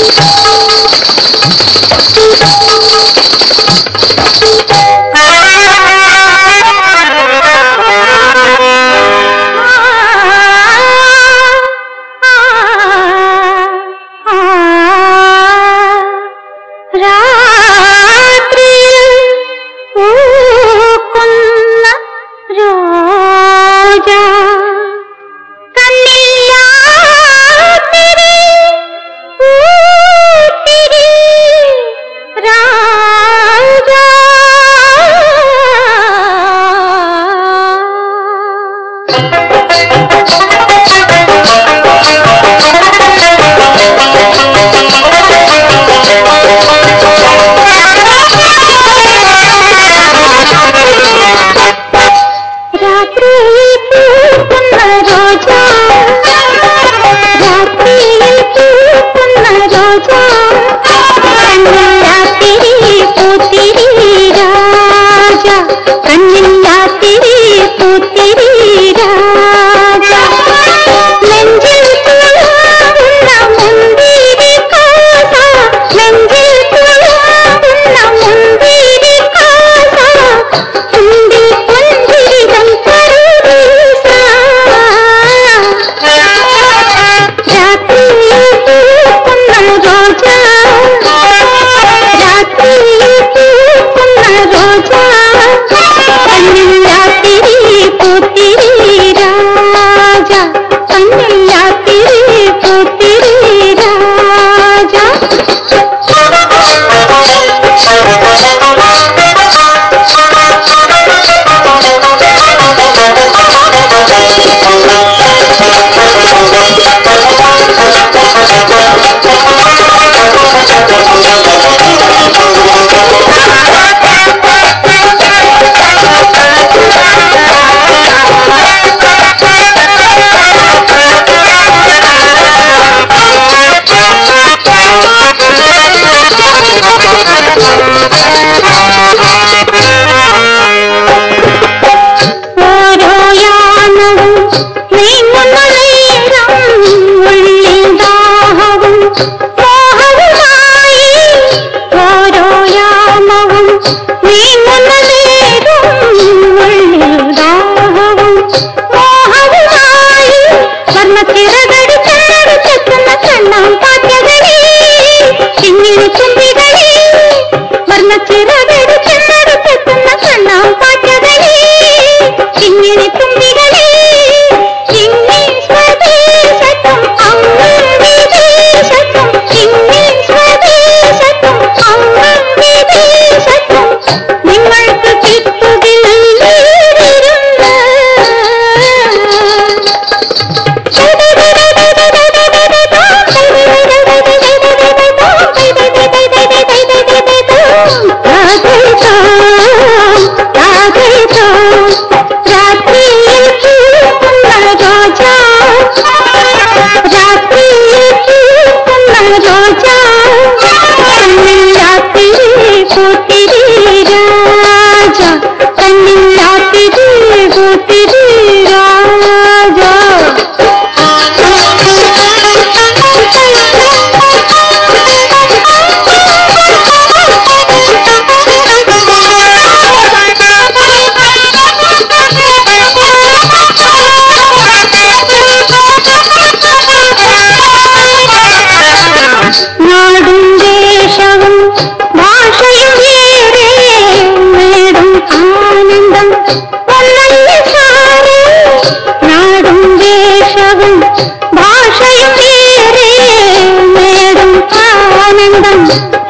Thank you. കണ്ണില്ലാത്തിരി പൂത്തിരീരാ Thank you.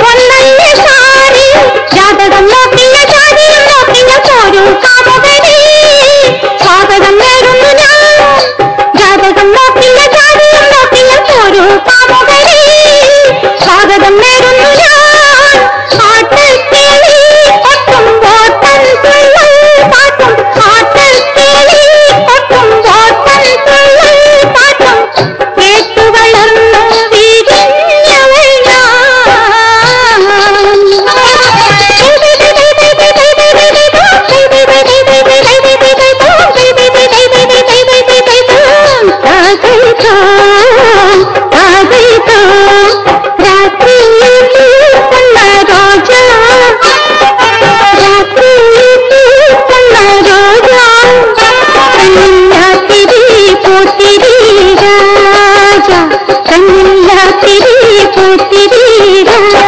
पूती पूती